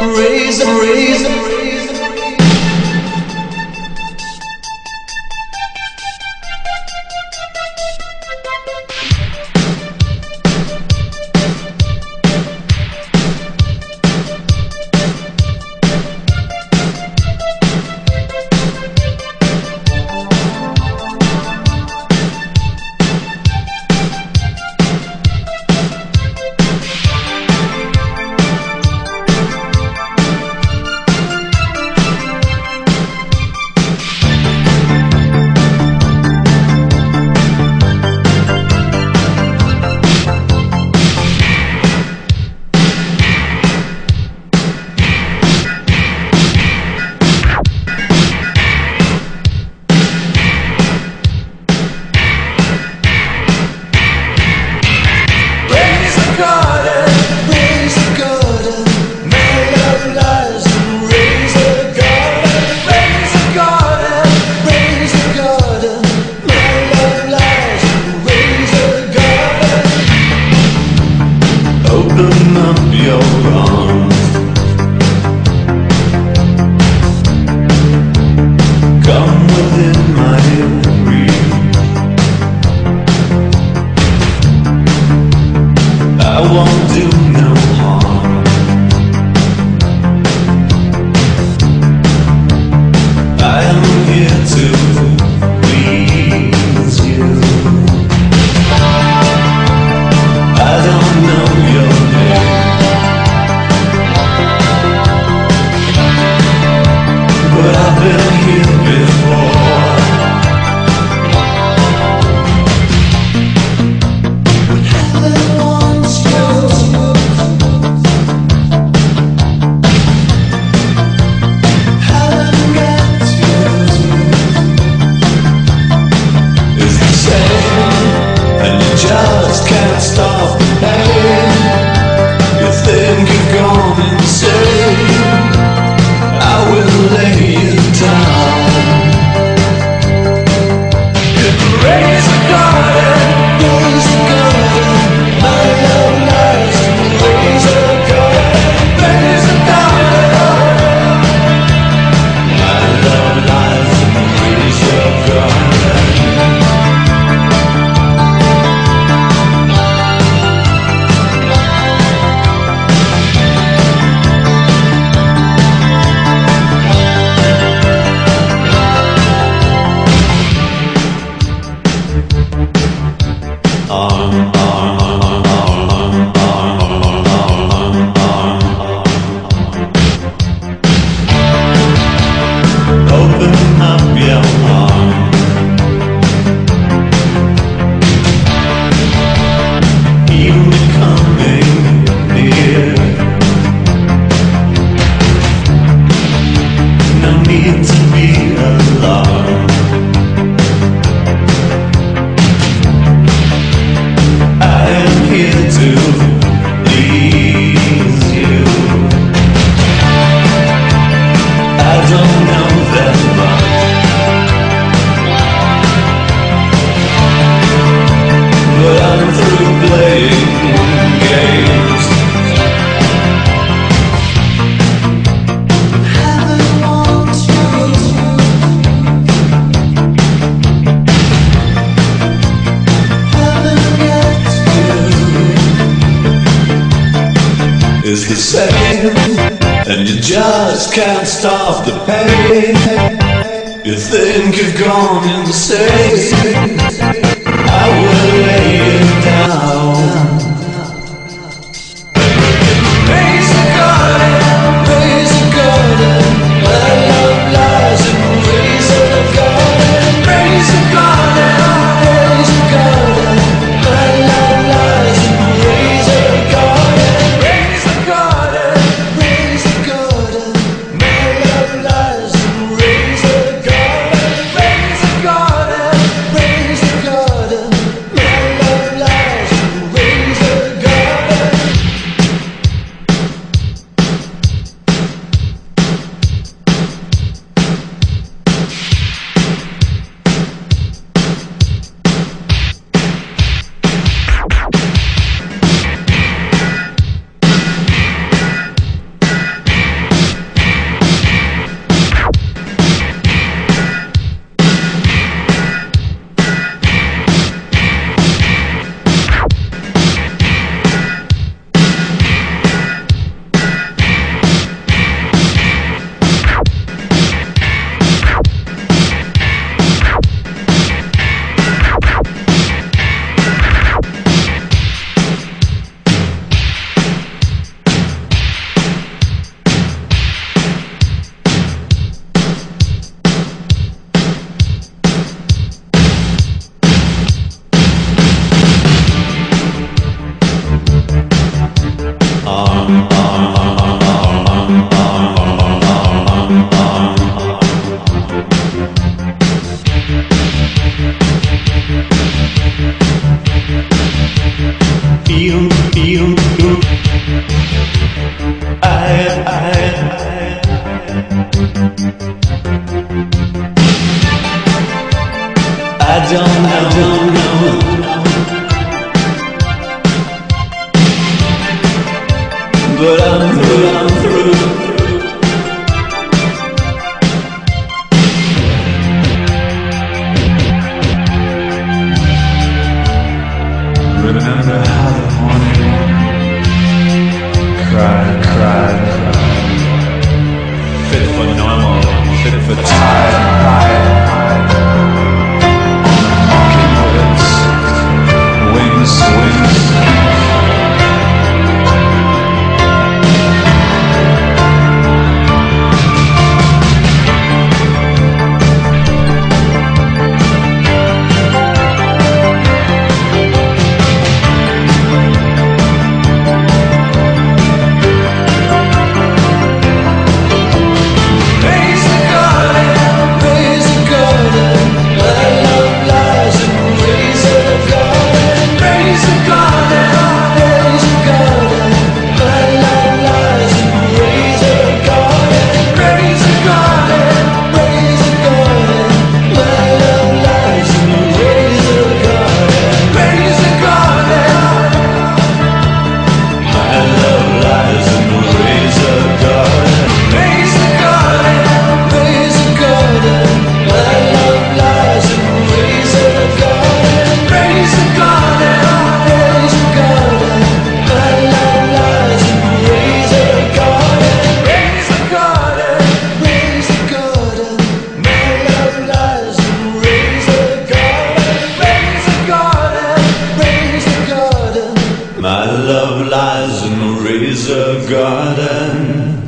Raise, raise, raise. go wrong. is the same, and you just can't stop the pain. You think you've gone in the I will lay you down. on, on, on. Through, I'm through.